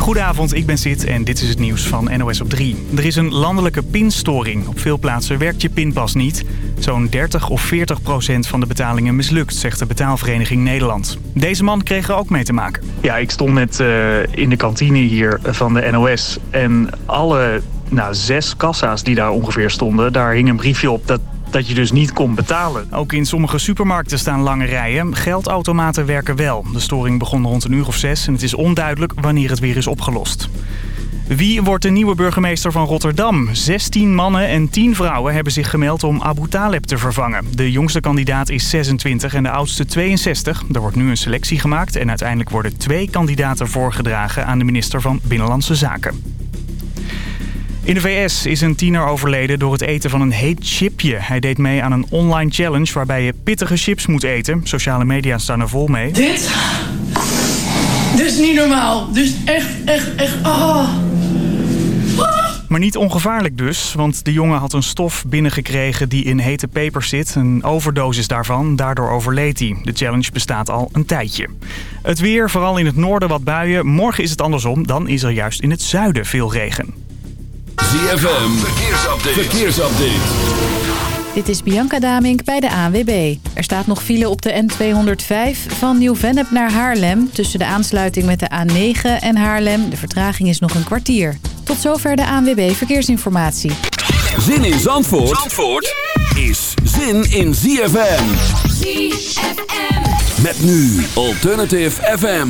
Goedenavond, ik ben Sid en dit is het nieuws van NOS op 3. Er is een landelijke pinstoring. Op veel plaatsen werkt je pinpas niet. Zo'n 30 of 40 procent van de betalingen mislukt, zegt de betaalvereniging Nederland. Deze man kreeg er ook mee te maken. Ja, ik stond net uh, in de kantine hier van de NOS en alle nou, zes kassa's die daar ongeveer stonden, daar hing een briefje op dat dat je dus niet kon betalen. Ook in sommige supermarkten staan lange rijen. Geldautomaten werken wel. De storing begon rond een uur of zes en het is onduidelijk wanneer het weer is opgelost. Wie wordt de nieuwe burgemeester van Rotterdam? 16 mannen en 10 vrouwen hebben zich gemeld om Abu Taleb te vervangen. De jongste kandidaat is 26 en de oudste 62. Er wordt nu een selectie gemaakt en uiteindelijk worden twee kandidaten voorgedragen aan de minister van Binnenlandse Zaken. In de VS is een tiener overleden door het eten van een heet chipje. Hij deed mee aan een online challenge waarbij je pittige chips moet eten. Sociale media staan er vol mee. Dit? Dit is niet normaal. Dit is echt, echt, echt... Oh. Maar niet ongevaarlijk dus, want de jongen had een stof binnengekregen die in hete peper zit. Een overdosis daarvan, daardoor overleed hij. De challenge bestaat al een tijdje. Het weer, vooral in het noorden wat buien. Morgen is het andersom, dan is er juist in het zuiden veel regen. ZFM, verkeersupdate. verkeersupdate. Dit is Bianca Damink bij de ANWB. Er staat nog file op de N205 van Nieuw-Vennep naar Haarlem... tussen de aansluiting met de A9 en Haarlem. De vertraging is nog een kwartier. Tot zover de ANWB Verkeersinformatie. Zin in Zandvoort, Zandvoort is zin in ZFM. ZFM. Met nu Alternative FM.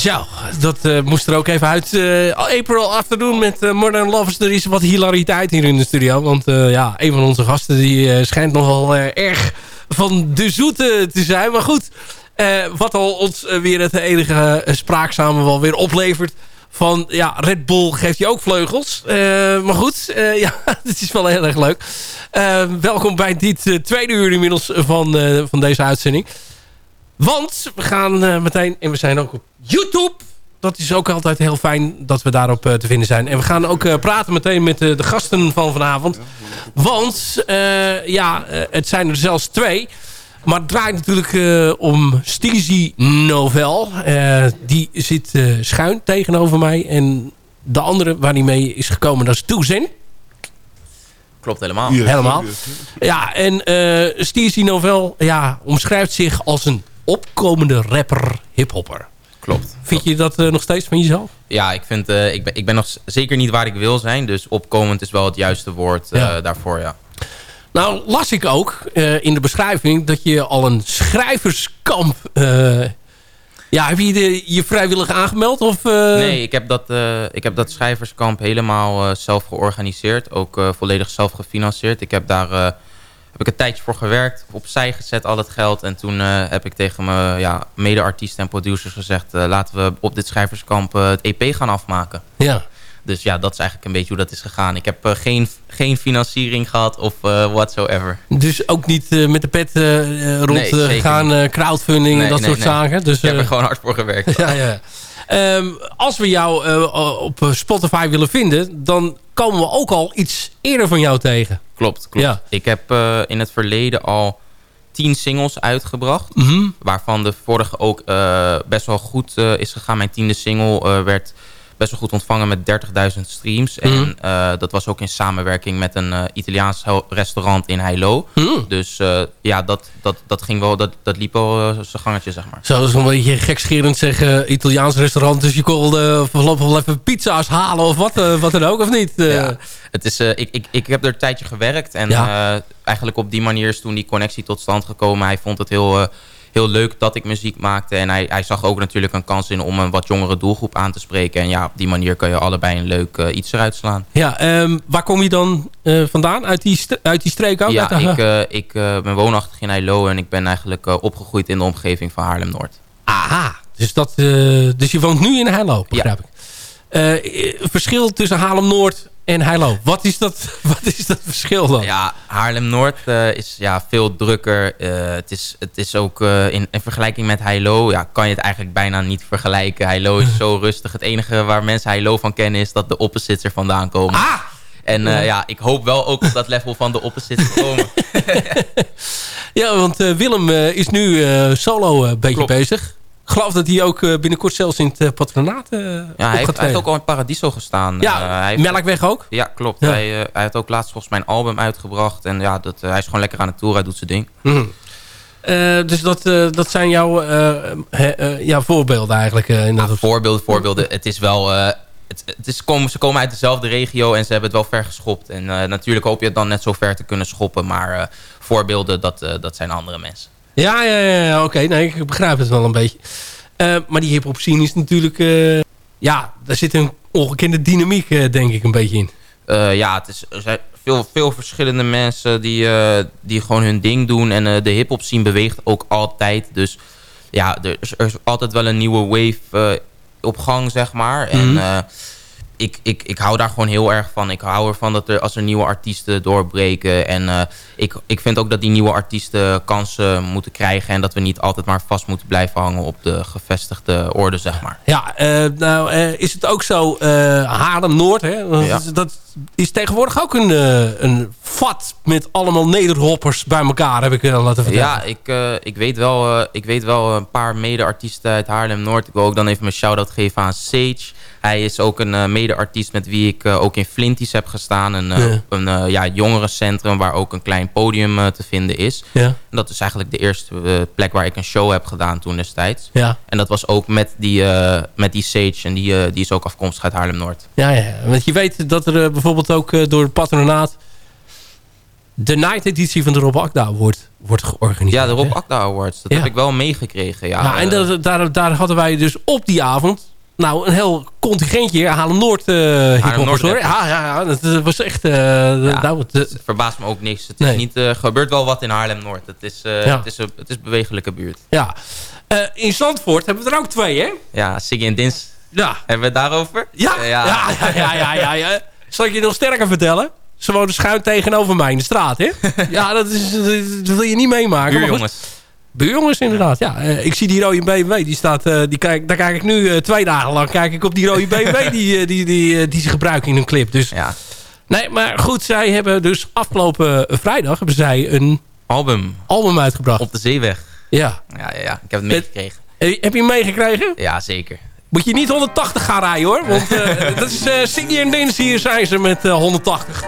Zo, dat eh, moest er ook even uit. Eh, April Afternoon met uh, Modern Lovers. Er is wat hilariteit hier in de studio. Want ja, een van onze gasten die schijnt nogal erg van de zoete te zijn. Maar goed, wat al ons weer het enige spraakzame wel weer oplevert. Van ja, Red Bull geeft je ook vleugels. maar goed, ja, het is wel heel erg leuk. welkom bij dit tweede uur inmiddels van, van deze uitzending. Want we gaan meteen, en we zijn ook op YouTube. Dat is ook altijd heel fijn dat we daarop uh, te vinden zijn. En we gaan ook uh, praten meteen met uh, de gasten van vanavond. Want ja, het zijn er zelfs twee. Maar het draait natuurlijk om Steezy Novel. die zit schuin tegenover mij. En de andere waar hij mee is gekomen, dat is Toezin. Klopt helemaal. helemaal. Ja, en uh, Steezy Novel ja, omschrijft zich als een opkomende rapper, hiphopper. Klopt. Vind je dat uh, nog steeds van jezelf? Ja, ik, vind, uh, ik, ben, ik ben nog zeker niet waar ik wil zijn. Dus opkomend is wel het juiste woord ja. daarvoor, ja. Nou, las ik ook in de beschrijving dat je al een schrijverskamp... ja, heb je de, je vrijwillig aangemeld? Of, Nee, ik heb, dat, ik heb dat schrijverskamp helemaal zelf georganiseerd. Ook volledig zelf gefinancierd. Ik heb daar heb ik een tijdje voor gewerkt, opzij gezet al het geld. En toen uh, heb ik tegen mijn ja, mede-artiesten en producers gezegd... Uh, laten we op dit schrijverskamp uh, het EP gaan afmaken. Ja. Dus ja, dat is eigenlijk een beetje hoe dat is gegaan. Ik heb geen, geen financiering gehad of whatsoever. Dus ook niet met de pet rond nee, gaan, crowdfunding nee, en dat nee, soort zaken? Dus, ik heb er gewoon hard voor gewerkt. ja, ja. Um, als we jou op Spotify willen vinden... dan komen we ook al iets eerder van jou tegen. Klopt, klopt. Ja. Ik heb uh, in het verleden al tien singles uitgebracht. Mm -hmm. Waarvan de vorige ook uh, best wel goed is gegaan. Mijn tiende single werd best wel goed ontvangen met 30.000 streams. Mm -hmm. En uh, dat was ook in samenwerking met een uh, Italiaans restaurant in Heilo. Mm. Dus uh, ja, dat, dat, dat, ging wel, dat, dat liep wel zijn gangetje, zeg maar. Zo is een beetje gekscherend zeggen, Italiaans restaurant. Dus je kon voorlopig wel even pizza's halen of wat, wat dan ook, of niet? Ja, het is, ik, ik, ik heb er een tijdje gewerkt. En ja. eigenlijk op die manier is toen die connectie tot stand gekomen. Hij vond het heel heel leuk dat ik muziek maakte. En hij, hij zag ook natuurlijk een kans in om een wat jongere doelgroep aan te spreken. En ja, op die manier kan je allebei een leuk uh, iets eruit slaan. Ja, um, waar kom je dan uh, vandaan? Uit die, uit die streek ook? Ja, ik, uh, ik ben woonachtig in Heilo en ik ben eigenlijk opgegroeid in de omgeving van Haarlem-Noord. Aha, dus, dat, dus je woont nu in Heilo, begrijp ja. ik. verschil tussen Haarlem-Noord en Heilo. Wat is dat, wat is dat verschil dan? Ja, Haarlem-Noord uh, is ja, veel drukker. Uh, het, is, het is ook uh, in, in, vergelijking met Heilo... Ja, kan je het eigenlijk bijna niet vergelijken. Heilo is zo rustig. Het enige waar mensen Heilo van kennen... is dat de opposites er vandaan komen. Ah! En ja. ja. ik hoop wel ook op dat level van de opposites te komen. ja, want Willem is nu solo een beetje Klopt. bezig. Geloof dat hij ook binnenkort zelfs in het patronaat uh, ja, hij heeft, hij heeft, ook al in Paradiso gestaan. Ja, uh, hij Melkweg ook? Ja, klopt. Ja. Hij, uh, hij heeft ook laatst volgens mij een album uitgebracht. En ja, dat, hij is gewoon lekker aan het tour. Hij doet zijn ding. Mm. dus dat, dat zijn jouw ja, voorbeelden eigenlijk? in ja, voorbeelden, voorbeelden. het is wel... Het, het is, komen, ze komen uit dezelfde regio en ze hebben het wel ver geschopt. En natuurlijk hoop je het dan net zo ver te kunnen schoppen. Maar voorbeelden, dat, dat zijn andere mensen. Ja, ja, ja oké. Okay. Nee, ik begrijp het wel een beetje. Uh, maar die hip-hop scene is natuurlijk... Uh, ja, daar zit een ongekende dynamiek, uh, denk ik, een beetje in. ja, het is, er zijn veel, veel verschillende mensen die, die gewoon hun ding doen. En de hip-hop scene beweegt ook altijd. Dus ja, er is, er is altijd wel een nieuwe wave op gang, zeg maar. Mhm. En ik, ik, ik hou daar gewoon heel erg van. Ik hou ervan dat er als er nieuwe artiesten doorbreken. En eh, ik, ik vind ook dat die nieuwe artiesten kansen moeten krijgen. En dat we niet altijd maar vast moeten blijven hangen op de gevestigde orde, zeg maar. Ja, eh, nou eh, is het ook zo, Haarlem-Noord, hè? Dat, Ja. dat is tegenwoordig ook een, eh, een vat met allemaal nederhoppers bij elkaar, heb ik eh, laten vertellen. Ja, ik, eh, ik, weet wel, ik weet wel een paar mede-artiesten uit Haarlem-Noord. Ik wil ook dan even mijn shout-out geven aan Sage. Hij is ook een mede-artiest met wie ik ook in Flinties heb gestaan. Een, Ja. een ja, jongerencentrum waar ook een klein podium te vinden is. Ja, En dat is eigenlijk de eerste plek waar ik een show heb gedaan toen destijds. ja, En dat was ook met die, met die Sage. En die, die is ook afkomstig uit Haarlem-Noord. ja, ja. Want je weet dat er bijvoorbeeld ook eh, door het patronaat de night editie van de Rob Akda wordt, wordt georganiseerd. Ja, de Rob hè? Akda Awards. Dat Ja. heb ik wel meegekregen. Ja, Ja, en Eh, dat, daar, daar hadden wij dus op die avond... Nou, een heel contingentje Haarlem-Noord uh, hiphoppers, hoor. rappers. Ja, ja, ja, dat eh, was echt... eh, nou, het, eh, Het verbaast me ook niks. Het Nee. is niet, eh, gebeurt wel wat in Haarlem-Noord. Het, is, eh, Ja. het, is een, het is een bewegelijke buurt. ja. Eh, in Zandvoort hebben we er ook twee, hè? Ja, Siggy en Dins. Ja. Hebben we het daarover? Ja, ja, ja, ja, ja, ja, ja. Zal ik je nog sterker vertellen? Ze wonen schuin tegenover mij in de straat, hè? Ja, dat, is, dat wil je niet meemaken. Buurjongens. Buurjongens, inderdaad. Ja, Eh, ik zie die rode BMW. Die staat, eh, die kijk, daar kijk ik nu eh, twee dagen lang kijk ik op die rode BMW die, die, die, die ze gebruiken in een clip. Dus, Ja. nee, maar goed, zij hebben dus afgelopen vrijdag hebben zij een Album. album uitgebracht. Op de zeeweg. Ja. Ja, ja, ja. Ik heb het meegekregen. Heb je hem meegekregen? Ja, zeker. Moet je niet 180 gaan rijden hoor. Want eh, dat is eh Siggy en Dins hier zijn ze met eh, 180.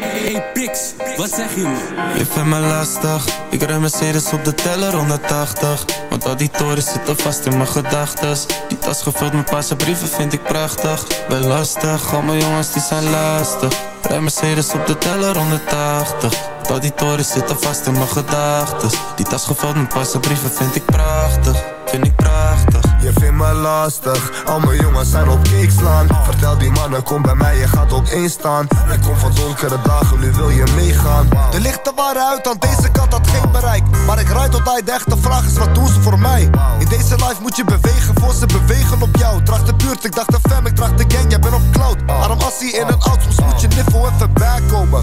Hey Pix, wat zeg je man? Je vindt me lastig, ik rij Mercedes op de teller 180 Want al die torens zitten vast in mijn gedachtes Die tas gevuld met paarse brieven vind ik prachtig Ben lastig, al mijn jongens die zijn lastig Rij Mercedes op de teller 180 Want al die torens zitten vast in mijn gedachtes Die tas gevuld met paarse brieven vind ik prachtig Vind ik prachtig Je vindt me lastig, al mijn jongens zijn op kick slaan. Vertel die mannen, kom bij mij, je gaat op één staan. Ik kom van donkere dagen, nu wil je meegaan. De lichten waren uit, aan deze kant had geen bereik. Maar ik rijd tot hij de echte vraag is, wat doen ze voor mij? In deze life moet je bewegen, voor ze bewegen op jou. Draag de buurt, ik dacht de fam, ik draag de gang, jij bent op cloud. Arm assie in een oud, soms moet je niffel even bijkomen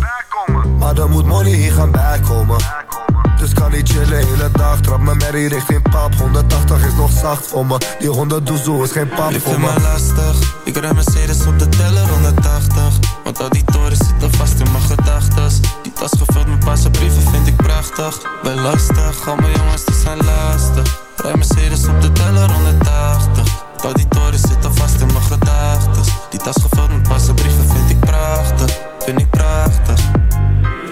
Maar dan moet money hier gaan bijkomen. Dus kan niet chillen hele dag Trap me merrie richting pap. 180 is nog zacht voor me. Die 100 doezoe is geen pap voor me. me lastig, ik rij Mercedes op de teller 180 Want al die torens zitten vast in mijn gedachtes. Die tas gevuld met paarse brieven vind ik prachtig. Ben lastig, al mijn jongens die zijn lastig. Rij Mercedes op de teller 180 Al die torens zitten vast in mijn gedachtes. Die tas gevuld met paarse brieven vind ik prachtig. Vind ik prachtig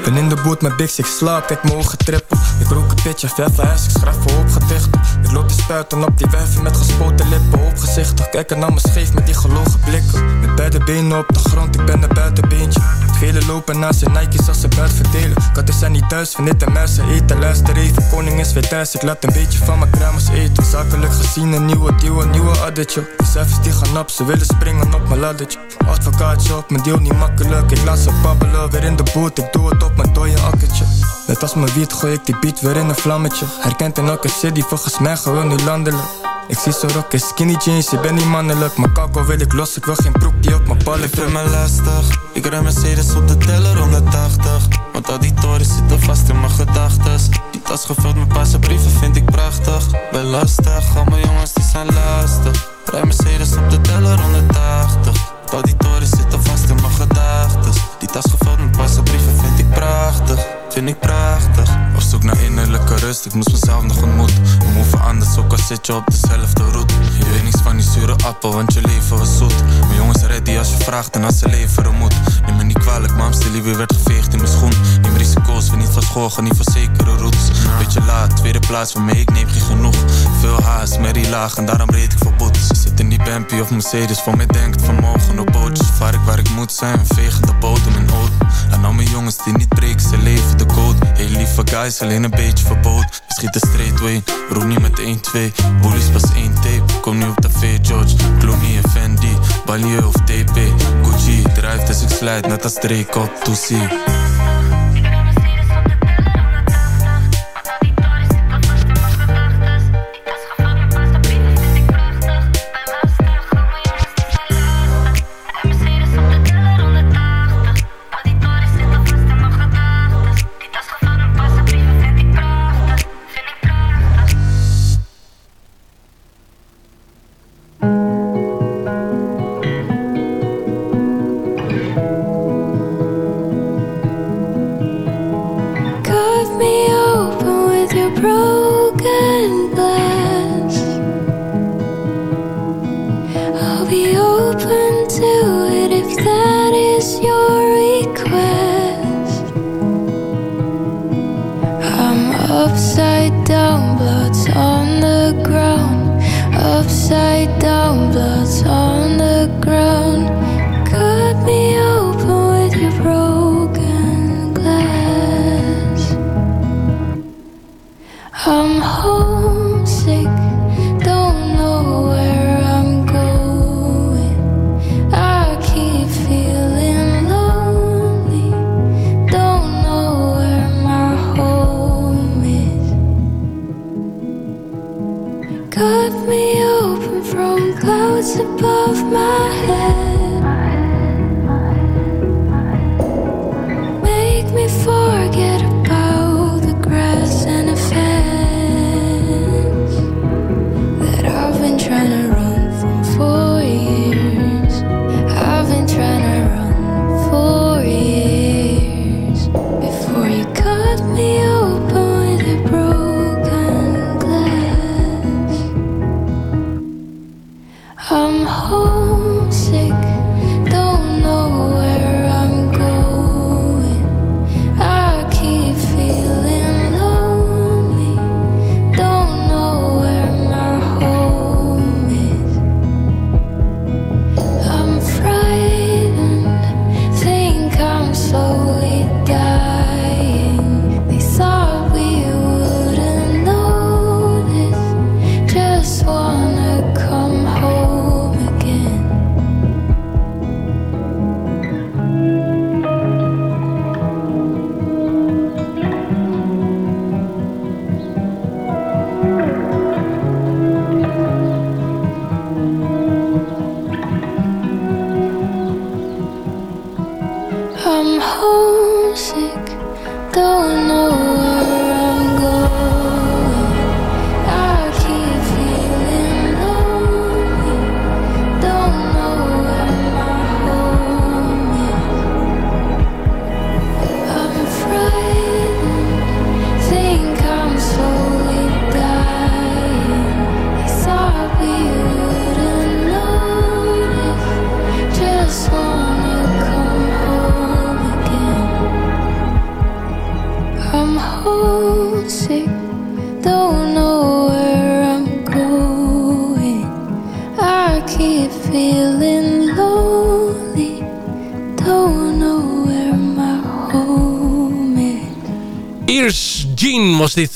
Ben in de boot met Bix, ik slaap, kijk mijn ogen trippen Ik rook een pitje, verven huis, ik schrijf voor opgedichten Ik loop de spuiten op die wijven met gespoten lippen. Opgezichtig, kijken naar me scheef met die gelogen blikken. Met beide benen op de grond, ik ben een buitenbeentje. Gele lopen naast zijn Nike's als ze buit verdelen. Katten zijn niet thuis, van dit en eten. Luister even, koning is weer thuis, ik laat een beetje van mijn kruimers eten. Zakelijk gezien een nieuwe deal, een nieuwe addertje. De cijfers die gaan op, ze willen springen op mijn laddertje. Advocaatje op mijn deel niet makkelijk. Ik laat ze babbelen, weer in de boot, ik doe het op mijn dode akkertje. Net als mijn wiet gooi ik die beat weer in een vlammetje. Herkent in elke city, volgens mij gewoon nu landelijk. Ik zie ze rocken skinny jeans, ik ben niet mannelijk. Mijn kakko wil ik los, ik wil geen broek die op mijn ballen Je vindt me lastig, ik rij Mercedes op de teller 180 Want al die torens zitten vast in mijn gedachtes. Die tas gevuld met paarse brieven vind ik prachtig. Ben lastig, al mijn jongens die zijn lastig. Rij Mercedes op de teller 180 Al die torens zitten vast in mijn gedachtes. Die tas gevuld met paarse brieven vind ik prachtig Vind ik prachtig. Op zoek naar innerlijke rust, ik moest mezelf nog ontmoeten. We move anders, ook al zit je op dezelfde route. Je weet niks van die zure appel, want je leven was zoet. Mijn jongens ready als je vraagt en als ze leveren moet. Neem me niet kwalijk, maar Amstel werd geveegd in mijn schoen. Neem risico's, we niet van school, niet van zekere routes. Beetje laat, tweede plaats mij, ik neem geen genoeg. Veel haast, merrie laag en daarom reed ik voor boetes Je zit in die Bampi of Mercedes, voor mij denkt vermogen op bootjes Vaar ik waar ik moet zijn, vegen de bodem in oud En al mijn jongens die niet breken, ze leven de code. Heel lieve guys, alleen een beetje verbood We schieten straight way, roep niet met 1-2 Bullies pas 1 tape, kom nu op tv George. Clooney en Fendi, Balieu of TP Gucci, drijft als ik slijt, net als Drake op Toesie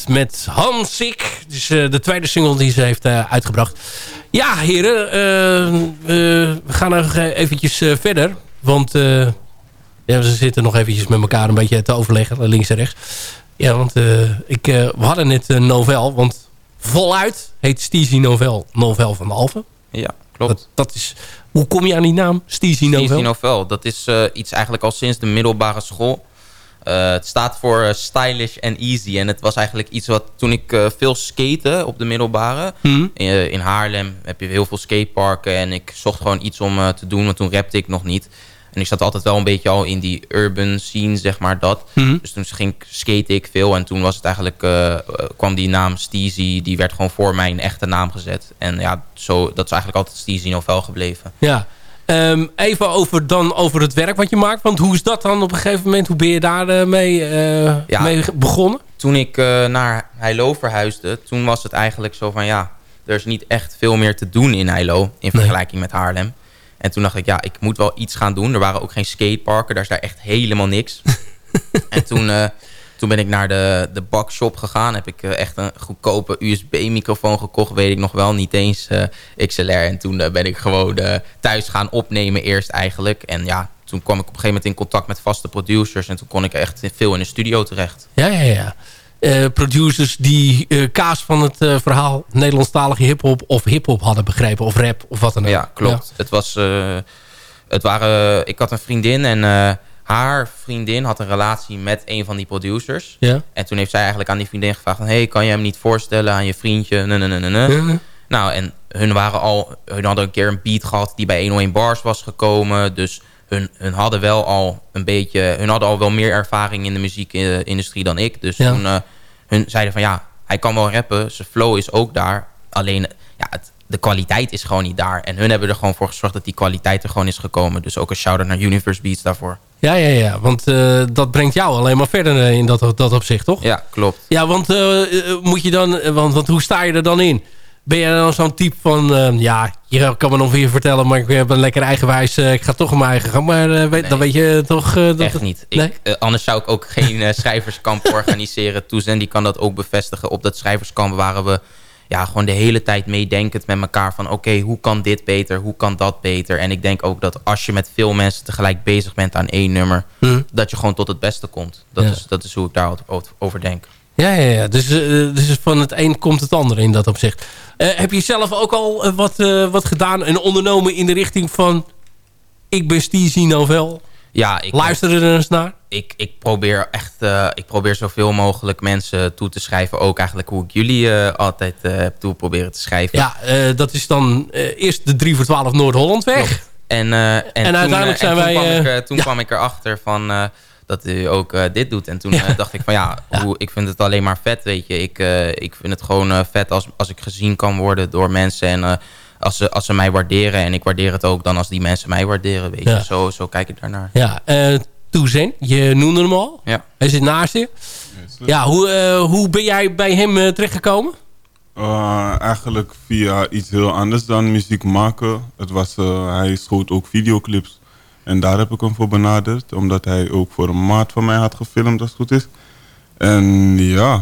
met Hansik. Dus de tweede single die ze heeft eh, uitgebracht. Ja, heren. eh, we gaan nog eventjes verder. Want ja, ze zitten nog eventjes met elkaar een beetje te overleggen. Links en rechts. Ja, want ik, we hadden net een novel. Want voluit heet Steezy Novel. Novel van Alphen. Ja, klopt. Dat, dat is, hoe kom je aan die naam? Steezy Novel? Steezy Novel. Dat is iets eigenlijk al sinds de middelbare school. Eh, het staat voor eh, stylish and easy. En het was eigenlijk iets wat toen ik eh, veel skate op de middelbare. Mhm. In, in Haarlem heb je heel veel skateparken. En ik zocht gewoon iets om te doen. Want toen rapte ik nog niet. En ik zat altijd wel een beetje al in die urban scene, zeg maar dat. Mhm. Dus toen ging skate ik veel. En toen was het eigenlijk, kwam die naam Steezy. Die werd gewoon voor mijn echte naam gezet. En ja, zo, dat is eigenlijk altijd Steezy Novel gebleven. Ja. Ehm, even over, dan over het werk wat je maakt. Want hoe is dat dan op een gegeven moment? Hoe ben je daar eh, mee, eh, Ja. mee begonnen? toen ik eh, naar Heilo verhuisde, toen was het eigenlijk zo van ja, er is niet echt veel meer te doen in Heilo in vergelijking met Haarlem. En toen dacht ik, ja, ik moet wel iets gaan doen. Er waren ook geen skateparken, daar is daar echt helemaal niks. en toen, toen ben ik naar de, de bakshop gegaan. Heb ik eh, echt een goedkope USB-microfoon gekocht, weet ik nog wel. Niet eens eh, XLR. En toen eh, ben ik gewoon thuis gaan opnemen eerst eigenlijk. En ja, toen kwam ik op een gegeven moment in contact met vaste producers. En toen kon ik echt veel in de studio terecht. Ja, ja, ja. Producers die kaas van het verhaal Nederlandstalige hiphop of hiphop hadden begrepen. Of rap of wat dan ook. Ja, klopt. Het was, het waren, ik had een vriendin en haar vriendin had een relatie met een van die producers. Ja. En toen heeft zij eigenlijk aan die vriendin gevraagd van... hey, kan je hem niet voorstellen aan je vriendje? Nee, nee, nee, nee. Ja. Nou, en hun, waren al, hun hadden een keer een beat gehad die bij 101 Bars was gekomen. Dus hun, hun hadden wel al een beetje... Hun hadden al wel meer ervaring in de muziekindustrie dan ik. Dus Ja. toen eh, hun zeiden van ja, hij kan wel rappen. Zijn flow is ook daar. Alleen, ja, het, de kwaliteit is gewoon niet daar. En hun hebben er gewoon voor gezorgd dat die kwaliteit er gewoon is gekomen. Dus ook een shout-out naar Universe Beats daarvoor. Ja, ja, ja. Want eh, dat brengt jou alleen maar verder eh, in dat, dat opzicht, toch? Ja, klopt. Ja, want eh, moet je dan... Want, want hoe sta je er dan in? Ben je dan zo'n type van... ja, je kan me nog weer vertellen... maar ik heb een lekker eigenwijs... ik ga toch op mijn eigen gang. Maar weet, dan weet je toch... dat Echt niet. Nee? Ik, anders zou ik ook geen schrijverskamp organiseren. Toezen die kan dat ook bevestigen. Op dat schrijverskamp waren we ja, gewoon de hele tijd meedenkend met elkaar. Van oké, hoe kan dit beter? Hoe kan dat beter? En ik denk ook dat als je met veel mensen tegelijk bezig bent aan één nummer... Hm. dat je gewoon tot het beste komt. Dat, Ja. is, dat is hoe ik daarover denk. Ja, ja, ja. Dus, eh, dus van het een komt het ander in dat opzicht. Eh, heb je zelf ook al eh, wat, wat gedaan en ondernomen in de richting van... ik ben Steezy Novel? Ja, ik, Luister er eens naar. ik, ik probeer echt eh, ik probeer zoveel mogelijk mensen toe te schrijven. Ook eigenlijk hoe ik jullie eh, altijd eh, heb toe proberen te schrijven. Ja, eh, dat is dan eh, eerst de 3 voor 12 Noord-Hollandweg. En, eh, en, toen, uiteindelijk eh, zijn en toen wij, Kwam ik, eh, eh, toen ja. kwam ik erachter van eh, dat u ook eh, dit doet. En toen Ja. eh, dacht ik van ja, Hoe, ik vind het alleen maar vet, weet je. Ik, eh, ik vind het gewoon eh, vet als, als ik gezien kan worden door mensen. En eh, als, ze, als ze mij waarderen. En ik waardeer het ook dan als die mensen mij waarderen, weet Ja. je. Zo, zo kijk ik daarnaar. Ja, eh Toezin, je noemde hem al. Ja. Hij zit naast je. Ja, hoe, eh, hoe ben jij bij hem eh, terechtgekomen? Uh, eigenlijk via iets heel anders dan muziek maken. Het was, uh, hij schoot ook videoclips. En daar heb ik hem voor benaderd. Omdat hij ook voor een maat van mij had gefilmd, als het goed is. En ja,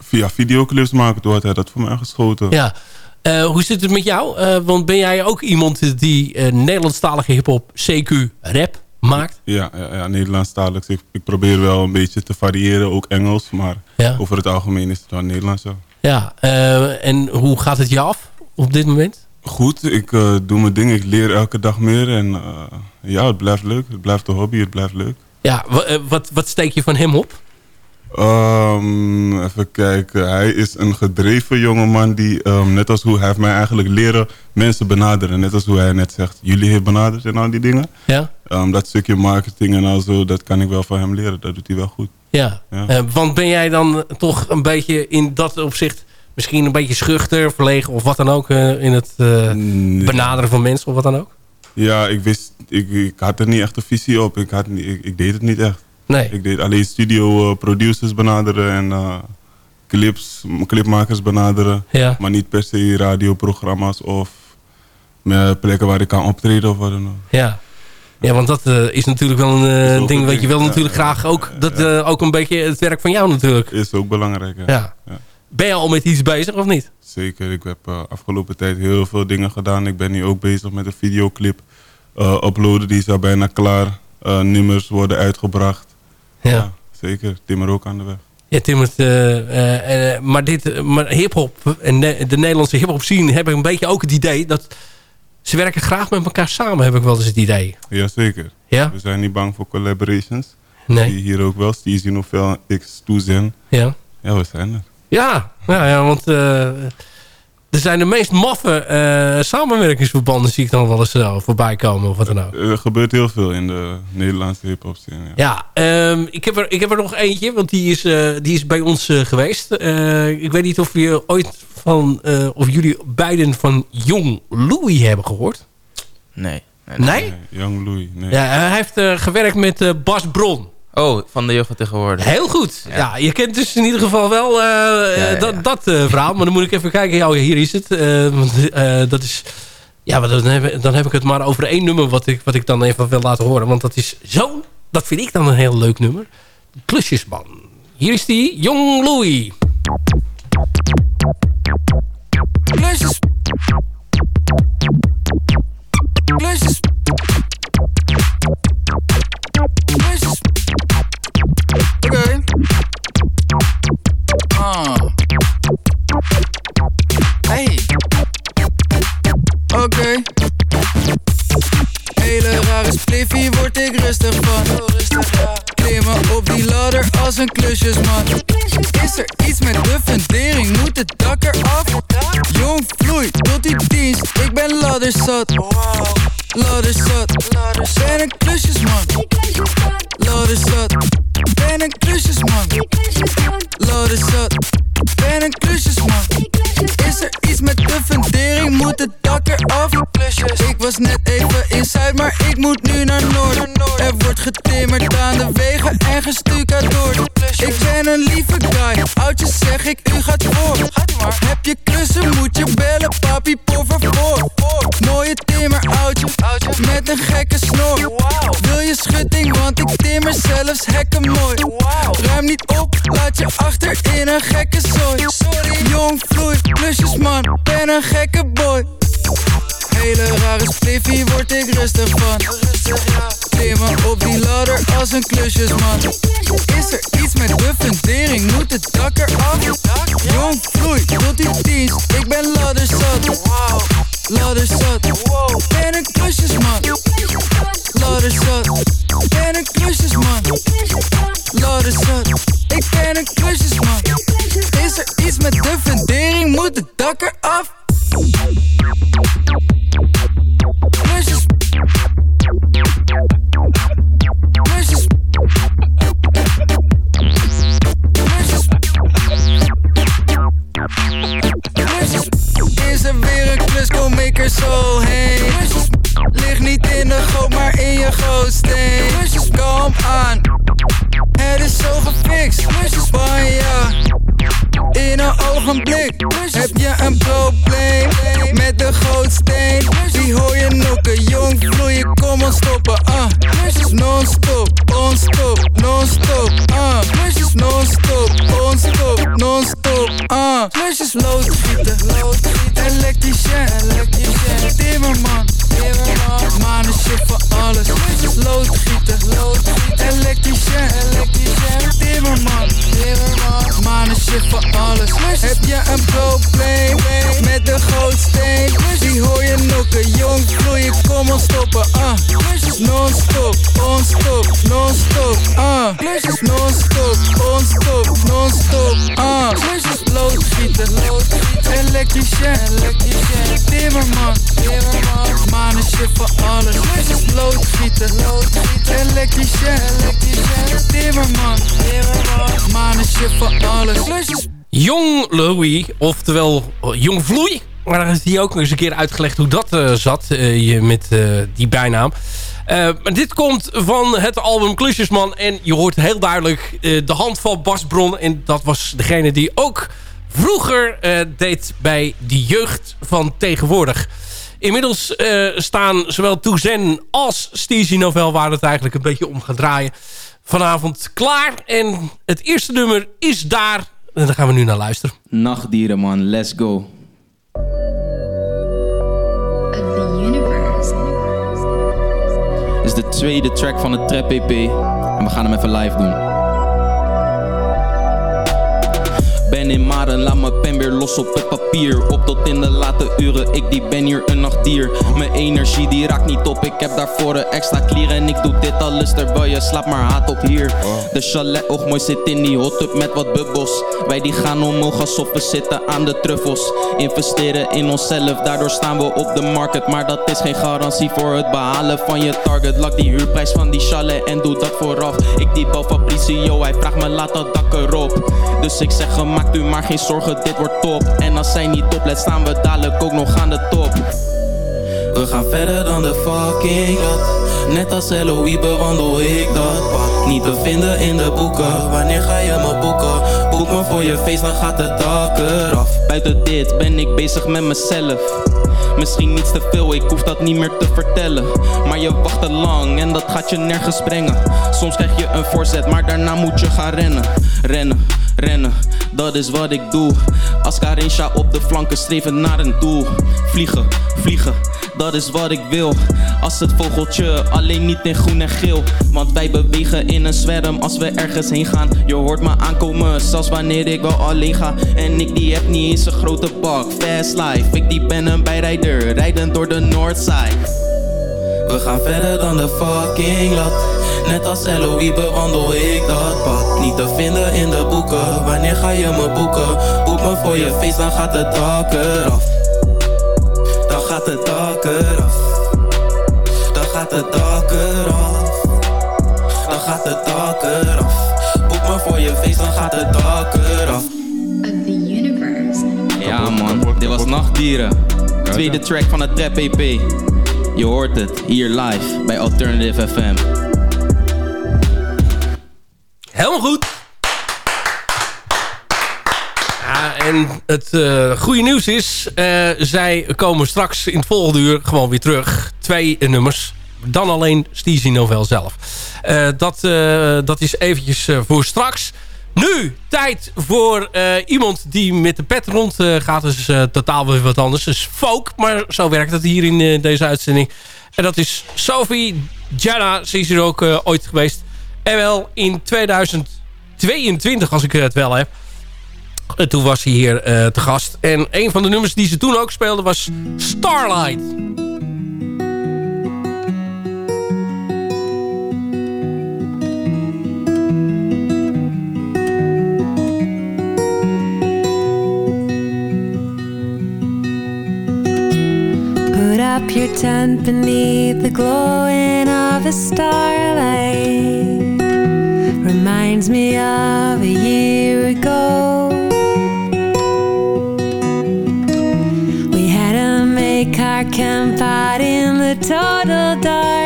via videoclips maken, toen had hij dat voor mij geschoten. Ja. Uh, hoe zit het met jou? Uh, want ben jij ook iemand die uh, Nederlandstalige hiphop, CQ, rap maakt? Ja, ja, ja Nederlandstalig. Ik, ik, probeer wel een beetje te variëren, ook Engels. Maar ja. over het algemeen is het wel Nederlands. Ja, ja en hoe gaat het je af op dit moment? Goed, ik doe mijn ding. Ik leer elke dag meer. En ja, het blijft leuk. Het blijft een hobby. Het blijft leuk. Ja, wat, wat steek je van hem op? Um, even kijken. Hij is een gedreven jongeman die, um, net als hoe hij heeft mij eigenlijk leren mensen benaderen. Net als hoe hij net zegt, jullie heeft benaderd en al die dingen. Ja. Um, dat stukje marketing en al zo, dat kan ik wel van hem leren. Dat doet hij wel goed. Ja, ja. Uh, want ben jij dan toch een beetje in dat opzicht misschien een beetje schuchter, verlegen of wat dan ook uh, in het uh, nee. benaderen van mensen of wat dan ook? Ja, ik wist, ik, ik had er niet echt een visie op. Ik, had ik deed het niet echt. Nee. Ik deed alleen studio uh, producers benaderen en uh, clips, clipmakers benaderen. Ja. Maar niet per se radioprogramma's of plekken waar ik kan optreden of wat dan ook. Ja. Ja, want dat uh, is natuurlijk wel een uh, ding wat je wil ja, natuurlijk ja, graag ook. Dat uh, ook een beetje het werk van jou natuurlijk. Is ook belangrijk, ja. Ben je al met iets bezig of niet? Zeker, ik heb afgelopen tijd heel veel dingen gedaan. Ik ben nu ook bezig met een videoclip uploaden. Die is al bijna klaar. nummers worden uitgebracht. Ja. zeker. Timmer ook aan de weg. Ja, timmert. Uh, uh, maar dit, maar hip-hop en de, de Nederlandse hip-hop scene hebben een beetje ook het idee dat ze werken graag met elkaar samen, heb ik wel eens het idee. Jazeker. Ja? We zijn niet bang voor collaborations. Nee. Die hier ook wel. Steezy Novel, X, Toezen. Ja. Ja, we zijn er. Ja, ja, ja want er zijn de meest maffe uh, samenwerkingsverbanden zie ik dan wel eens uh, voorbij komen of wat dan ook. Er gebeurt heel veel in de Nederlandse hip-hop scene. Ja, ja um, ik, heb er, ik heb er nog eentje, want die is, uh, die is bij ons geweest. ik weet niet of je ooit van, of jullie beiden van Jong Louis hebben gehoord. Nee. Nee? nee? nee Young Louis, nee. Ja, hij heeft gewerkt met Bas Bron. Oh, van de jeugd van tegenwoordig. Heel goed. Ja. ja. je kent dus in ieder geval wel uh, ja, ja, dat, dat uh, verhaal. Maar dan moet ik even kijken. Oh, hier is het. Uh, want, dat is... Ja, maar dan heb, dan heb ik het maar over één nummer wat ik, wat ik dan even wil laten horen. Want dat is zo'n... Dat vind ik dan een heel leuk nummer. Klusjesman. Hier is die. Jong Louis. Klusjes. Klusjes. Klusjes. Oké. Ah. Hey. Oké. Hele rare spliffie word ik rustig van. Klimmen op die ladder als een klusjesman. Is er iets met de fundering? Moet het dak eraf? Jong vloei tot die dienst. Ik ben ladderzat. Ladderzat. Ben een klusjesman. Ladderzat. Ben een klusjesman. Ladderzat. Ben een klusjesman. Is er iets met de fundering? Moet was net even in Zuid, maar ik moet nu naar Noord. Er wordt getimmerd aan de wegen en gestucadoord. Ik ben een lieve guy, oudjes zeg ik, u gaat voor. Heb je klussen, moet je bellen, papi, por favor. Mooie timmer, oudje, met een gekke snor. Wil je schutting, want ik timmer zelfs hekken mooi. Ruim niet op, laat je achter in een gekke zooi. Jong vloei, klusjes man, ben een gekke boy. Hele rare spliffie, word ik rustig van. Klimmen op die ladder als een klusjesman. Is er iets met de fundering, moet het dak eraf? Jong vloei, tot die dienst, ik ben. Ladderzat, ben een klusjesman. Ladderzat, Oftewel eh, Jong Vloei. Maar dan is hij ook eens een keer uitgelegd hoe dat eh, zat eh, je met die bijnaam. maar dit komt van het album Klusjesman. En je hoort heel duidelijk de hand van Bas Bron. En dat was degene die ook vroeger deed bij de jeugd van tegenwoordig. Inmiddels staan zowel Toezen als Steezy Novel... waar het eigenlijk een beetje om gaat draaien. Vanavond klaar. En het eerste nummer is daar... En daar gaan we nu naar luisteren. Nachtdieren man, let's go. Dit is de tweede track van het Trap EP. En we gaan hem even live doen. Ben in Maren, laat mijn pen weer los op het papier. Op tot in de late uren, ik die ben hier een nachtdier. Mijn energie die raakt niet op, ik heb daarvoor een extra klier. En ik doe dit alles terwijl je slaapt maar haat op hier. De chalet oog mooi zit in die hot tub met wat bubbels. Wij die gaan omhoog alsof we zitten aan de truffels. Investeren in onszelf, daardoor staan we op de market. Maar dat is geen garantie voor het behalen van je target. Lak die huurprijs van die chalet en doe dat vooraf. Ik die bel Fabricio, hij vraagt me laat dat dak erop. Dus ik zeg hem u maar geen zorgen, dit wordt top. En als zij niet oplet, staan we dadelijk ook nog aan de top. We gaan verder dan de fucking lot. Net als LOE bewandel ik dat pad. Niet te vinden in de boeken. Wanneer ga je me boeken? Boek me voor je feest, dan gaat het dak eraf. Buiten dit ben ik bezig met mezelf. Misschien niets te veel, ik hoef dat niet meer te vertellen. Maar je wacht te lang en dat gaat je nergens brengen. Soms krijg je een voorzet, maar daarna moet je gaan rennen. Rennen, rennen, dat is wat ik doe. Als op de flanken streven naar een doel. Vliegen, vliegen, dat is wat ik wil. Als het vogeltje, alleen niet in groen en geel. Want wij bewegen in een zwerm als we ergens heen gaan. Je hoort me aankomen, zelfs wanneer ik wel alleen ga. En ik die heb niet eens een grote bak, fast life. Ik die ben een bijrijder, rijden door de Northside. We gaan verder dan de fucking lat. Net als LOE bewandel ik dat pad. Niet te vinden in de boeken. Wanneer ga je me boeken? Boek me voor je feest, dan gaat het dak eraf. Dan gaat het dak eraf. Dan gaat het dak eraf. Dan gaat het dak eraf. Boek me voor je feest, dan gaat het dak eraf. Ja man, dit was Nachtdieren. Tweede track van het Trap EP. Je hoort het hier live bij Alternative FM. Helemaal goed. En het uh, goede nieuws is... Uh, zij komen straks in het volgende uur gewoon weer terug. Twee uh, nummers. Dan alleen Steezy Novel zelf. dat, dat is eventjes voor straks. Nu, tijd voor iemand die met de pet rond gaat. Dus totaal weer wat anders. Dus folk, maar zo werkt het hier in deze uitzending. En dat is Sophie Jana. Ze is hier ook ooit geweest. En wel in 2022, als ik het wel heb. En toen was hij hier uh, te gast. En een van de nummers die ze toen ook speelde was Starlight. Put up your tent beneath the glowing of a starlight Reminds me of a year ago We had to make our camp out in the total darkness.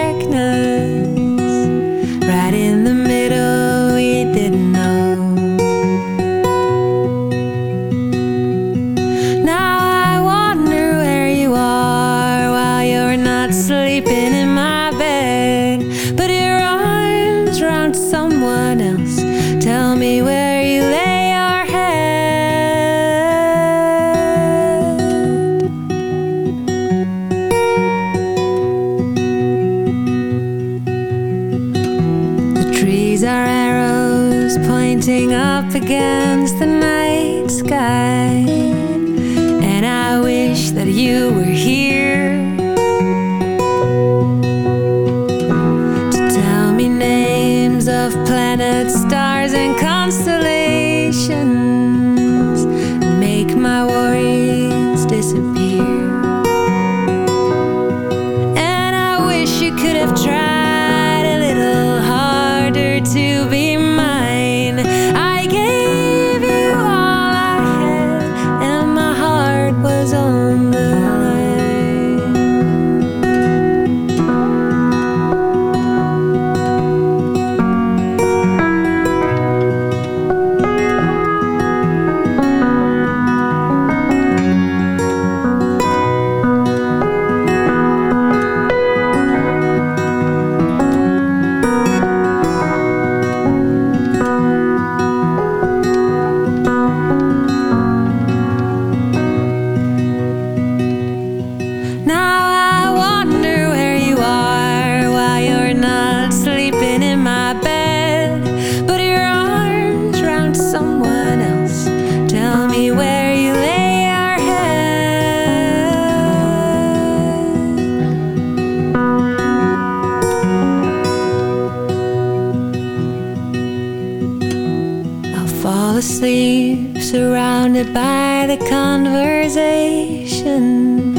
Fall asleep surrounded by the conversation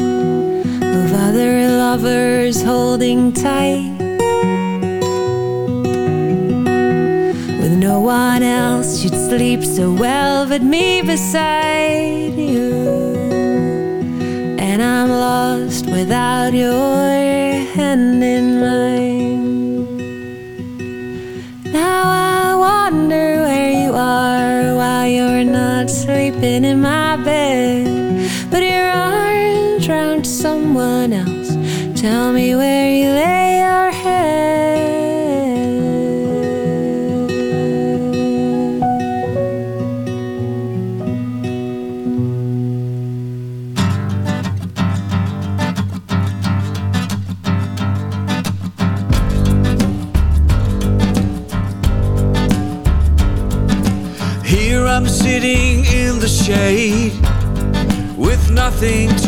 of other lovers holding tight. With no one else you'd sleep so well but me beside you. And i'm lost without your hand in mine tell me where you lay your head. Here I'm sitting in the shade with nothing to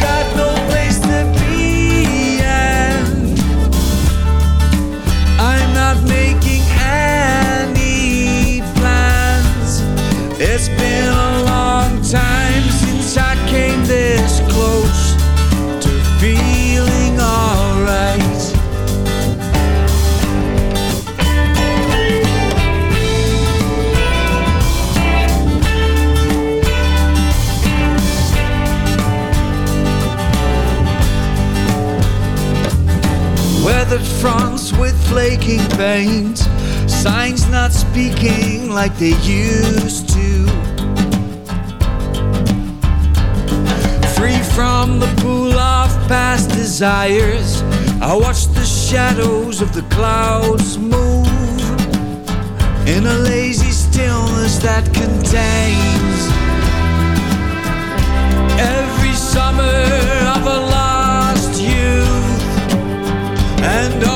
got no speaking like they used to. Free from the pool of past desires, I watch the shadows of the clouds move in a lazy stillness that contains every summer of a lost youth and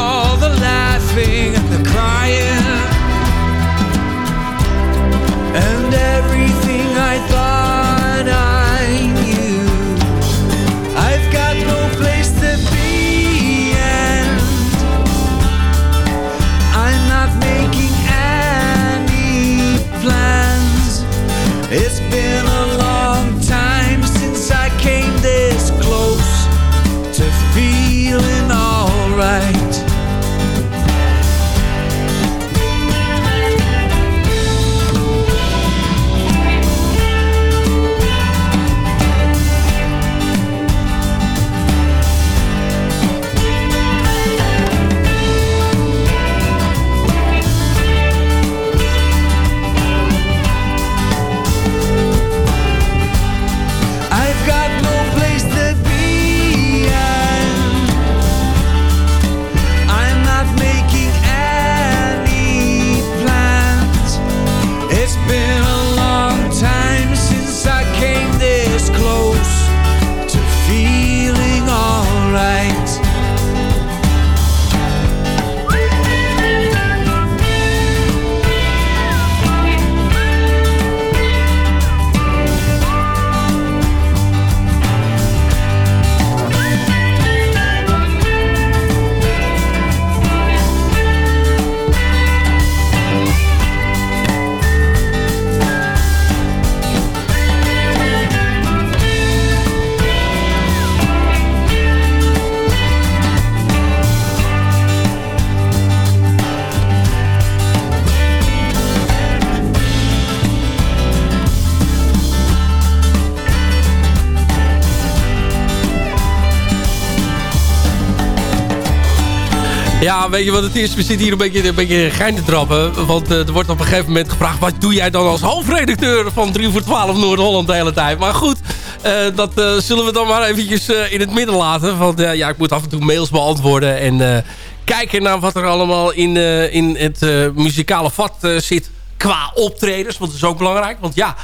Ja, weet je wat het is? We zitten hier een beetje, een beetje gein te trappen. Want eh, er wordt op een gegeven moment gevraagd... wat doe jij dan als hoofdredacteur van 3 voor 12 Noord-Holland de hele tijd? Maar goed, eh, dat eh, zullen we dan maar eventjes in het midden laten. Want ja, ik moet af en toe mails beantwoorden. En kijken naar wat er allemaal in, in het muzikale vat zit... qua optredens, want dat is ook belangrijk. Want ja...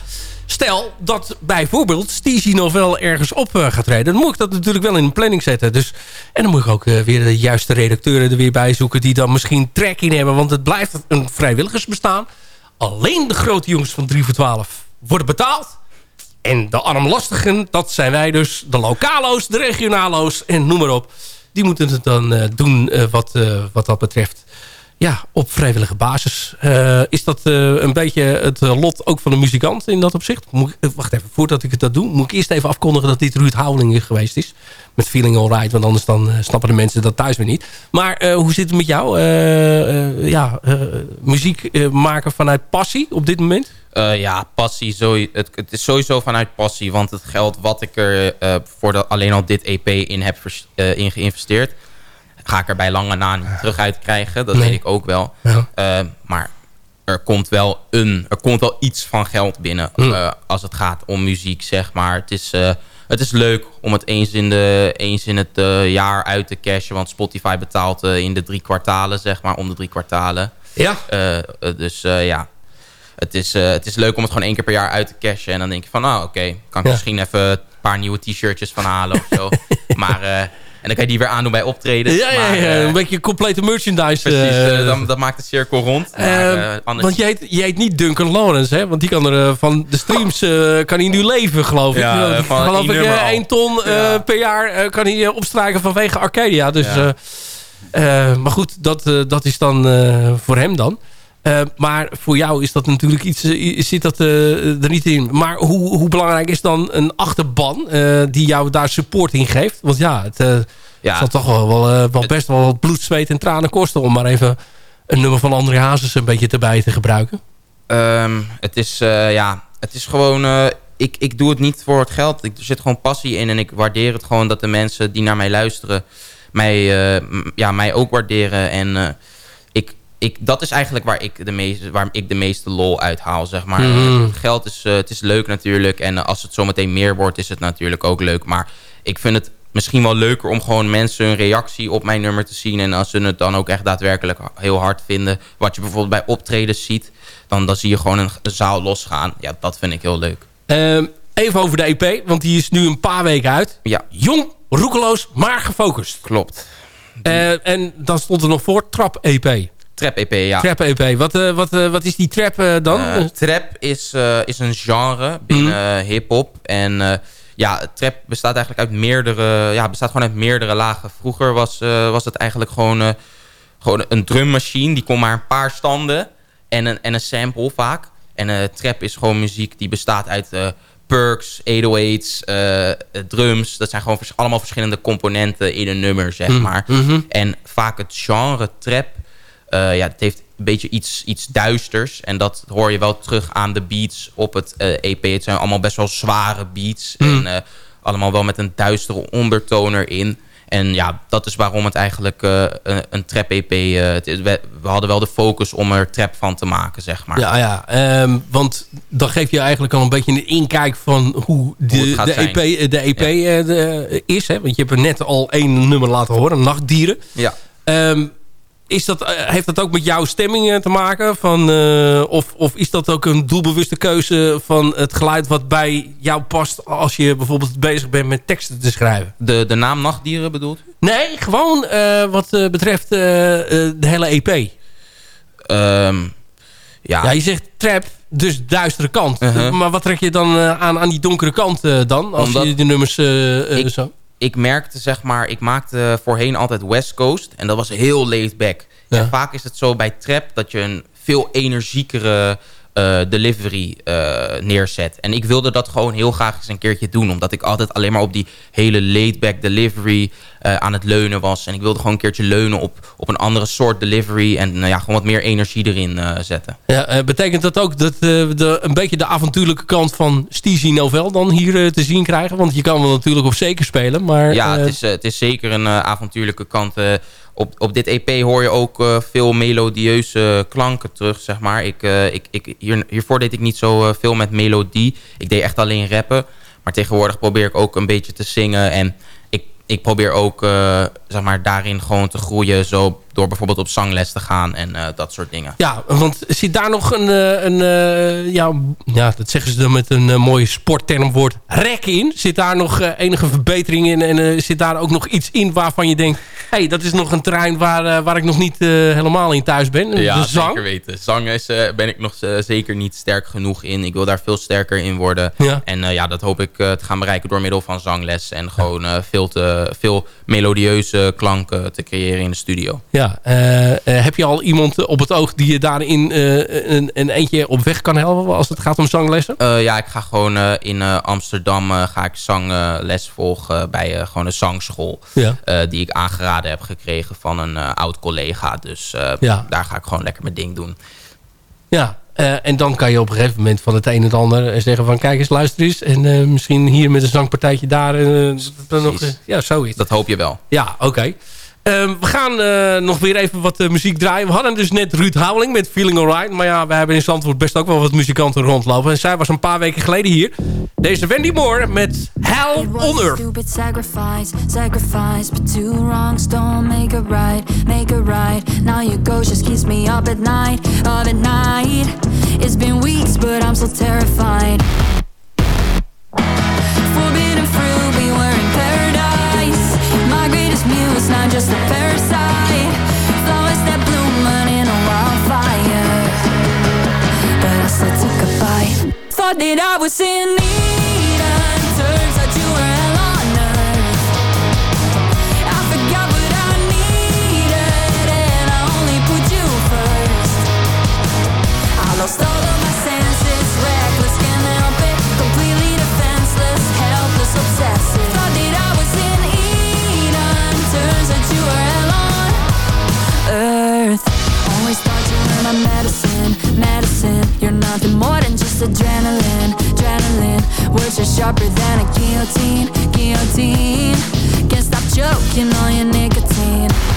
Stel dat bijvoorbeeld Stigi nog wel ergens op eh, gaat treden... dan moet ik dat natuurlijk wel in planning zetten. Dus, en dan moet ik ook eh, weer de juiste redacteuren er weer bij zoeken... die dan misschien trek in hebben. Want het blijft een vrijwilligersbestaan. Alleen de grote jongens van 3 voor 12 worden betaald. En de armlastigen, dat zijn wij dus. De lokalo's, de regionalo's en noem maar op. Die moeten het dan eh, doen wat, wat dat betreft. Ja, op vrijwillige basis. Eh, is dat eh, een beetje het eh, lot ook van de muzikant in dat opzicht? Moet ik, wacht even, voordat ik dat doe... moet ik eerst even afkondigen dat dit Ruud Houweling geweest is. Met Feeling Alright, want anders dan snappen de mensen dat thuis weer niet. Maar hoe zit het met jou? Ja, muziek maken vanuit passie op dit moment? Ja, passie. Zo, het, het is sowieso vanuit passie. Want het geld wat ik er voor alleen al dit EP in heb in geïnvesteerd... ga ik er bij lange na niet terug uit krijgen. Dat Nee. weet ik ook wel. Ja. Eh, maar er komt wel een, er komt wel iets van geld binnen Hmm. eh, als het gaat om muziek, zeg maar. Het is, eh, het is leuk om het eens in, de, eens in het jaar uit te cashen. Want Spotify betaalt in de drie kwartalen, zeg maar, om de drie kwartalen. Ja. Dus ja, het is, het is leuk om het gewoon één keer per jaar uit te cashen. En dan denk je van, nou oké, kan ik Ja. misschien even een paar nieuwe t-shirtjes van halen of zo. maar, en dan kan je die weer aandoen bij optredens. Ja, ja, maar, ja, eh, een beetje complete merchandise. Precies, eh, eh, dan, dat maakt de cirkel rond. Maar, Eh, eh, anders- want jij heet, jij heet niet Duncan Lawrence, hè? Want die kan er van de streams kan hij nu leven, geloof ik. Ja, van geloof ik, nummer eh, al. één ton Ja. per jaar kan hij opstrijken vanwege Arcadia. Dus, maar goed, dat, dat is dan voor hem dan. Eh, maar voor jou is dat natuurlijk iets, eh, zit dat eh, er niet in. Maar hoe, hoe belangrijk is dan een achterban die jou daar support in geeft? Want ja, het Ja. zal toch wel, wel, wel best wel wat bloed, zweet en tranen kosten... om maar even een nummer van André Hazes een beetje erbij te gebruiken. Ehm, het, is, ja, het is gewoon... ik, ik doe het niet voor het geld. Ik, er zit gewoon passie in. En ik waardeer het gewoon dat de mensen die naar mij luisteren... mij, ja, mij ook waarderen. En ik, dat is eigenlijk waar ik, de meeste, waar ik de meeste lol uit haal, zeg maar. Mhm. Geld is, eh, het is leuk natuurlijk. En als het zometeen meer wordt, is het natuurlijk ook leuk. Maar ik vind het misschien wel leuker om gewoon mensen hun reactie op mijn nummer te zien. En als ze het dan ook echt daadwerkelijk heel hard vinden. Wat je bijvoorbeeld bij optredens ziet. Dan, dan zie je gewoon een, een zaal losgaan. Ja, dat vind ik heel leuk. Ehm, even over de EP, want die is nu een paar weken uit. Ja. Jong, roekeloos, maar gefocust. Klopt. Eh, en dan stond er nog voor Trap EP. Trap EP, ja. Trap EP. Wat, eh, wat, eh, wat is die trap eh, dan? Trap is, is een genre binnen Mhm. hip-hop. En ja, trap bestaat eigenlijk uit meerdere, ja, bestaat gewoon uit meerdere lagen. Vroeger was, was het eigenlijk gewoon, gewoon een drummachine. Die kon maar een paar standen en een, en een sample vaak. En trap is gewoon muziek die bestaat uit perks, 808's, eh, eh, drums. Dat zijn gewoon vers- allemaal verschillende componenten in een nummer, zeg Mhm. maar. Mhm. En vaak het genre trap, eh, ja, het heeft een beetje iets, iets duisters. En dat hoor je wel terug aan de beats op het eh, EP. Het zijn allemaal best wel zware beats. Mhm. En eh, allemaal wel met een duistere ondertoon erin. En ja, dat is waarom het eigenlijk een, een trap-EP... het is- we, we hadden wel de focus om er trap van te maken, zeg maar. Ja, ja. ehm, want dan geef je eigenlijk al een beetje een inkijk van hoe de, de. EP, de EP de- is. Hè? Want je hebt er net al één nummer laten horen, Nachtdieren. Ja. Ehm, is dat, eh, heeft dat ook met jouw stemming eh, te maken? Van, eh, of, of is dat ook een doelbewuste keuze van het geluid wat bij jou past... als je bijvoorbeeld bezig bent met teksten te schrijven? De, de naam Nachtdieren bedoelt u? Nee, gewoon wat betreft de hele EP. Ehm, ja. Ja, je zegt trap, dus duistere kant. Uh-huh. Maar wat trek je dan aan, aan die donkere kant dan? Als Omdat je de nummers ik, zo... ik merkte, zeg maar, ik maakte voorheen altijd West Coast. En dat was heel laid back. Ja. En vaak is het zo bij trap dat je een veel energiekere eh, delivery eh, neerzet. En ik wilde dat gewoon heel graag eens een keertje doen. Omdat ik altijd alleen maar op die hele laid back delivery eh, aan het leunen was. En ik wilde gewoon een keertje leunen op, op een andere soort delivery. En nou ja, gewoon wat meer energie erin zetten. Ja, betekent dat ook dat we de, een beetje de avontuurlijke kant van Stizi Novel dan hier te zien krijgen? Want je kan wel natuurlijk op zeker spelen, maar... Ja, het, is, het is zeker een avontuurlijke kant. Op, op dit EP hoor je ook eh, veel melodieuze klanken terug, zeg maar. Ik, eh, ik, ik, hier, hiervoor deed ik niet zo eh, veel met melodie. Ik deed echt alleen rappen. Maar tegenwoordig probeer ik ook een beetje te zingen. En ik, ik probeer ook zeg maar, daarin gewoon te groeien. Zo door bijvoorbeeld op zangles te gaan en eh, dat soort dingen. Ja, want zit daar nog een, eh, een eh, ja, ja, dat zeggen ze dan met een uh, mooi sporttermwoord, rek in? Zit daar nog enige verbetering in en zit daar ook nog iets in waarvan je denkt, hé, hey, dat is nog een terrein waar, waar ik nog niet helemaal in thuis ben? Ja, de zang? zeker weten. Zang is, ben ik nog zeker niet sterk genoeg in. Ik wil daar veel sterker in worden. Ja. En ja, dat hoop ik te gaan bereiken door middel van zangles en gewoon veel, te, veel melodieuze klanken te creëren in de studio. Ja, uh, uh, heb je al iemand op het oog die je daarin uh, een, een, eentje op weg kan helpen als het gaat om zanglessen? ja, ik ga gewoon in Amsterdam ga ik zangles volgen bij gewoon een zangschool. Ja. die ik aangeraden heb gekregen van een oud collega. Dus ja. daar ga ik gewoon lekker mijn ding doen. Ja, uh, en dan kan je op een gegeven moment van het een en het ander zeggen van kijk eens, luister eens. En uh, misschien hier met een zangpartijtje daar. Uh, nog, ja, zoiets. Dat hoop je wel. Ja, oké. Okay. Um, we gaan uh, nog weer even wat uh, muziek draaien. We hadden dus net Ruud Houweling met Feeling Alright. Maar ja, we hebben in Zandvoort best ook wel wat muzikanten rondlopen. En zij was een paar weken geleden hier. Deze Wendy Moore met Hell on Earth. Stupid sacrifice, sacrifice. But two wrongs don't make a right, make a right. Now your ghost just keeps me up at night, up at night. It's been weeks, but I'm still terrified. that I was in need. nothing more than just adrenaline, adrenaline. Words are sharper than a guillotine, guillotine. Can't stop choking on your nicotine.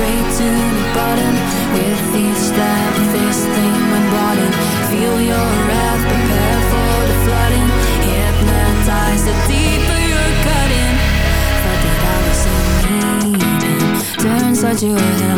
straight to the bottom. With each step, this thing went rotten Feel your wrath, prepare for the flooding. Hypnotize the deeper you're cutting. Thought that I was in Turns out you were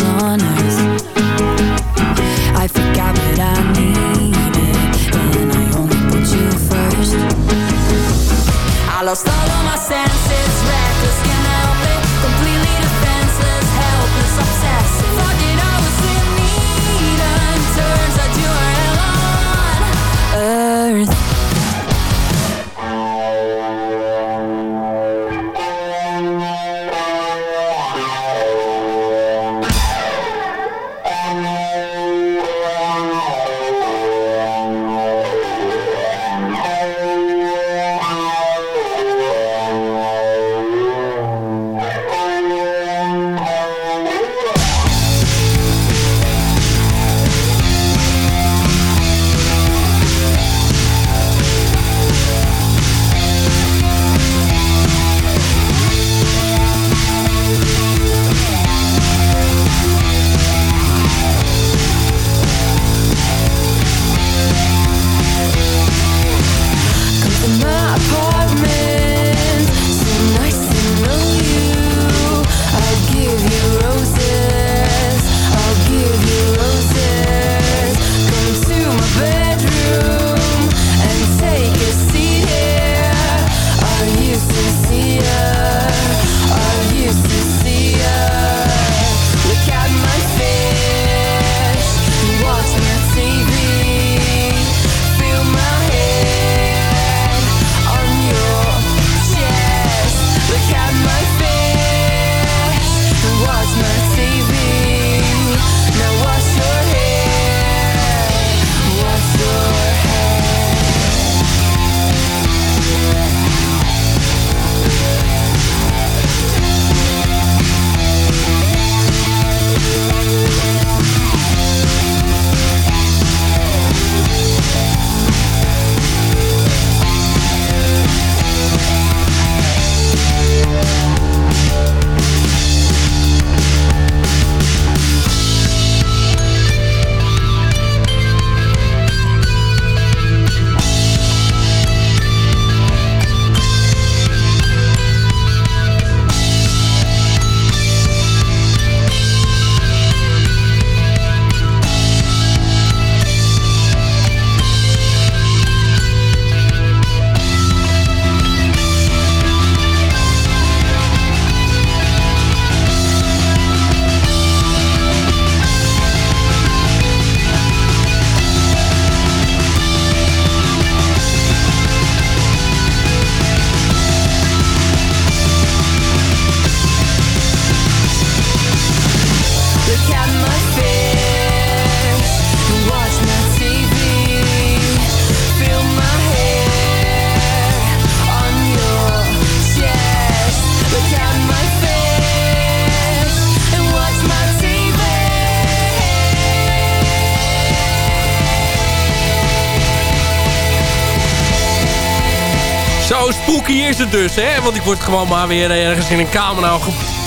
spooky is het dus, hè? Want ik word gewoon maar weer ergens in een camera nou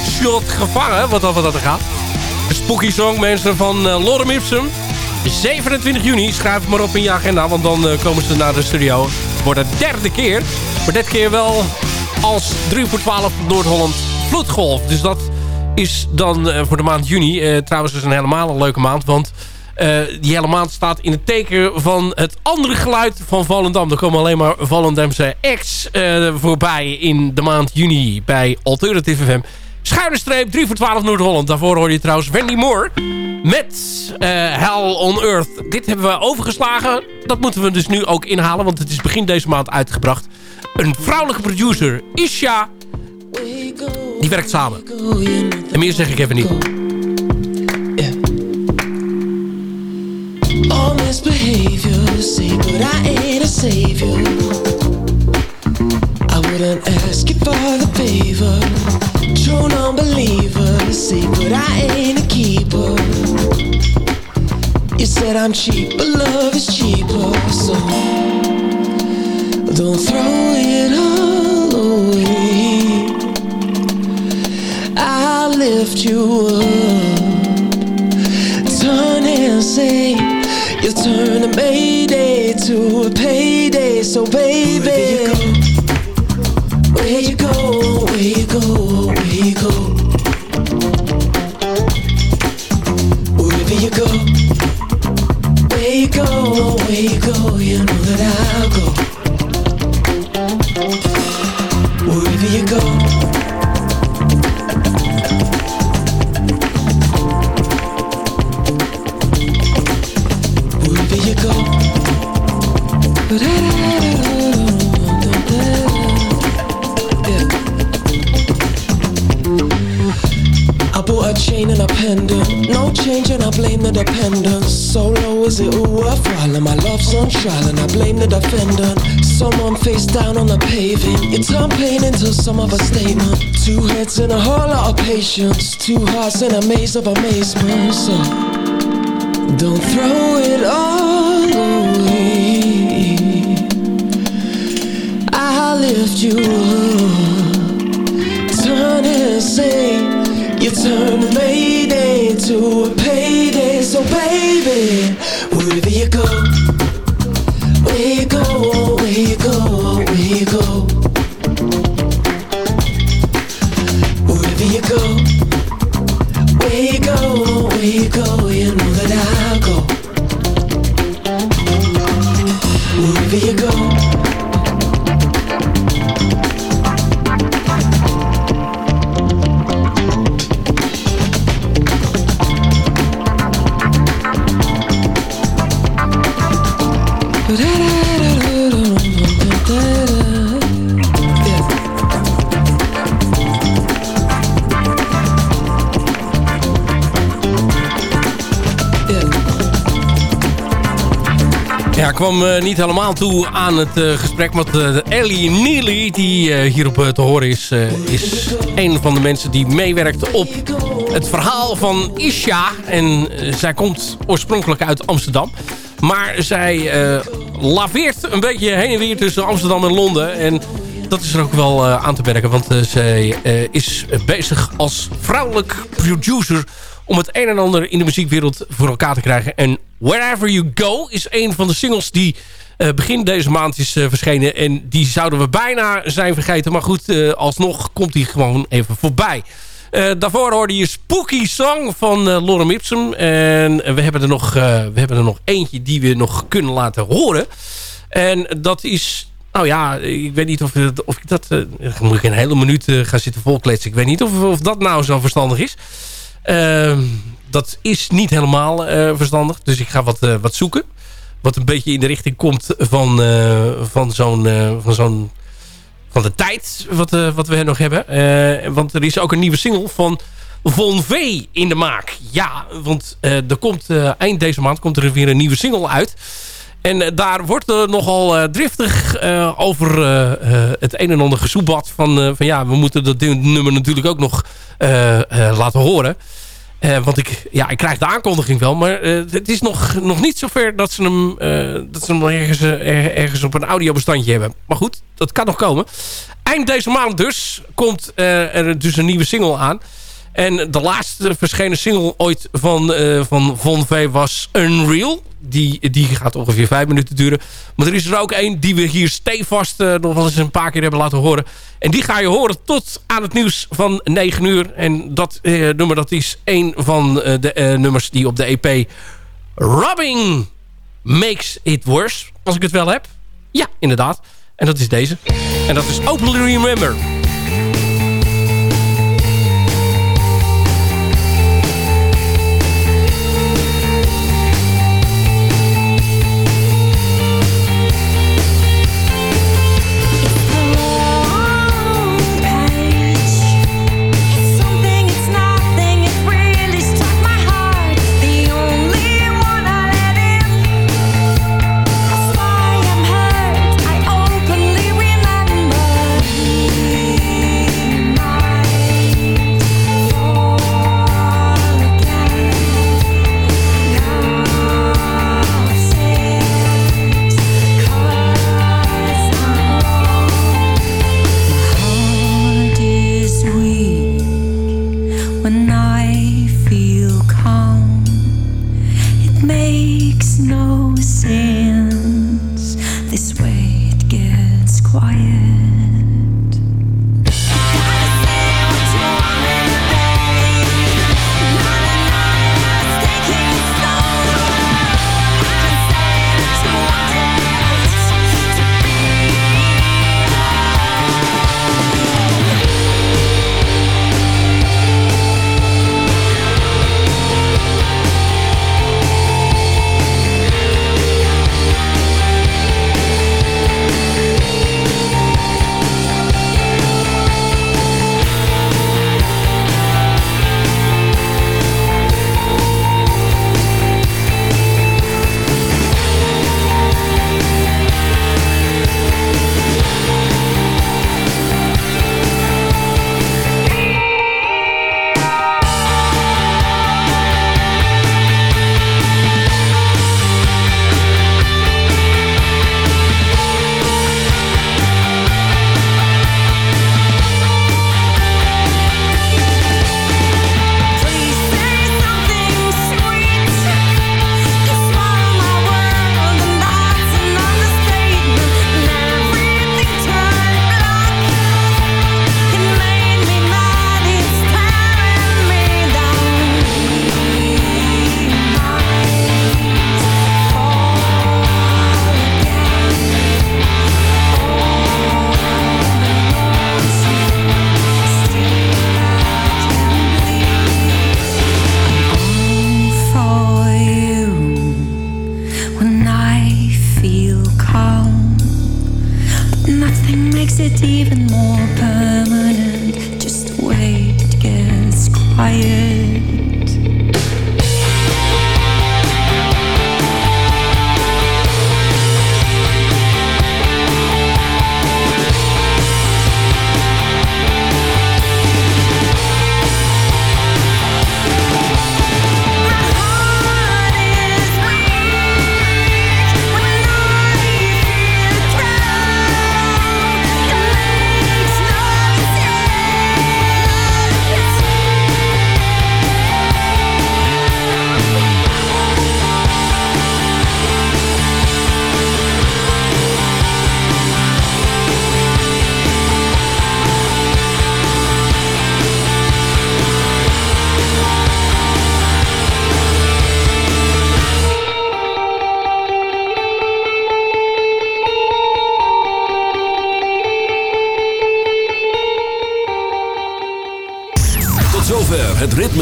shot gevangen, wat over dat er gaat. De spooky song, mensen, van uh, Lorem Ipsum. 27 juni, schrijf het maar op in je agenda, want dan eh, komen ze naar de studio. Voor de derde keer, maar dit keer wel als 3 voor 12 Noord-Holland Vloedgolf. Dus dat is dan eh, voor de maand juni. trouwens, is een helemaal een leuke maand, want eh, die hele maand staat in het teken van het andere geluid van Vallendam. Er komen alleen maar Volendamse acts eh, voorbij in de maand juni bij Alternative FM. Schuine streep, 3 voor 12 Noord-Holland. Daarvoor hoor je trouwens Wendy Moore met eh, Hell on Earth. Dit hebben we overgeslagen. Dat moeten we dus nu ook inhalen, want het is begin deze maand uitgebracht. Een vrouwelijke producer, Isha, die werkt samen. En meer zeg ik even niet. All misbehavior, say, but I ain't a savior. I wouldn't ask you for the favor. True non-believer, say, but I ain't a keeper. You said I'm cheap, but love is cheaper, so don't throw it all away. I'll lift you up, turn a mayday to a payday. So baby, where you go, where you go, where you go, wherever you go, where you go, where you go, you know that I'll go. A chain and a pendant. No change and I blame the dependent. So low is it all worthwhile? And my love's on trial and I blame the defendant. Someone face down on the paving. You turn pain into some of a statement. Two heads and a whole lot of patience. Two hearts in a maze of amazement. So don't throw it all away. I'll lift you up. Turn and say you turn a mayday to a payday. So baby, eh, niet helemaal toe aan het eh, gesprek. Want uh, Ellie Neely, die hierop te horen is... is een van de mensen die meewerkt op het verhaal van Isha. En zij komt oorspronkelijk uit Amsterdam. Maar zij laveert een beetje heen en weer tussen Amsterdam en Londen. En dat is er ook wel aan te merken. Want zij is bezig als vrouwelijk producer om het een en ander in de muziekwereld voor elkaar te krijgen. En Wherever You Go is een van de singles die uh, begin deze maand is uh, verschenen. En die zouden we bijna zijn vergeten. Maar goed, uh, alsnog komt die gewoon even voorbij. daarvoor hoorde je Spooky Song van Lorem Ipsum. En we hebben, er nog, we hebben er nog eentje die we nog kunnen laten horen. En dat is... Nou ja, ik weet niet of, of ik dat... moet ik een hele minuut gaan zitten volkletsen. Ik weet niet of, of dat nou zo verstandig is. Uh, dat is niet helemaal uh, verstandig. Dus ik ga wat, uh, wat zoeken. Wat een beetje in de richting komt van, uh, van zo'n... van zo'n van de tijd wat, wat we nog hebben. want er is ook een nieuwe single van Von V in de maak. Ja, want er komt, eind deze maand komt er weer een nieuwe single uit. En daar wordt er nogal driftig over het een en ander gesoebat. Van, van ja, we moeten dat nummer natuurlijk ook nog laten horen. Want ik, ja, ik krijg de aankondiging wel. Maar het is nog, nog niet zover dat ze hem, dat ze hem ergens, ergens op een audiobestandje hebben. Maar goed, dat kan nog komen. Eind deze maand dus komt er dus een nieuwe single aan. En de laatste verschenen single ooit van, van Von V was Unreal. Die, die gaat ongeveer vijf minuten duren. Maar er is er ook één die we hier stevast uh, nog wel eens een paar keer hebben laten horen. En die ga je horen tot aan het nieuws van 9 uur. En dat uh, nummer dat is een van de nummers die op de EP Rubbing Makes It Worse. Als ik het wel heb. Ja, inderdaad. En dat is deze. En dat is Openly Remember.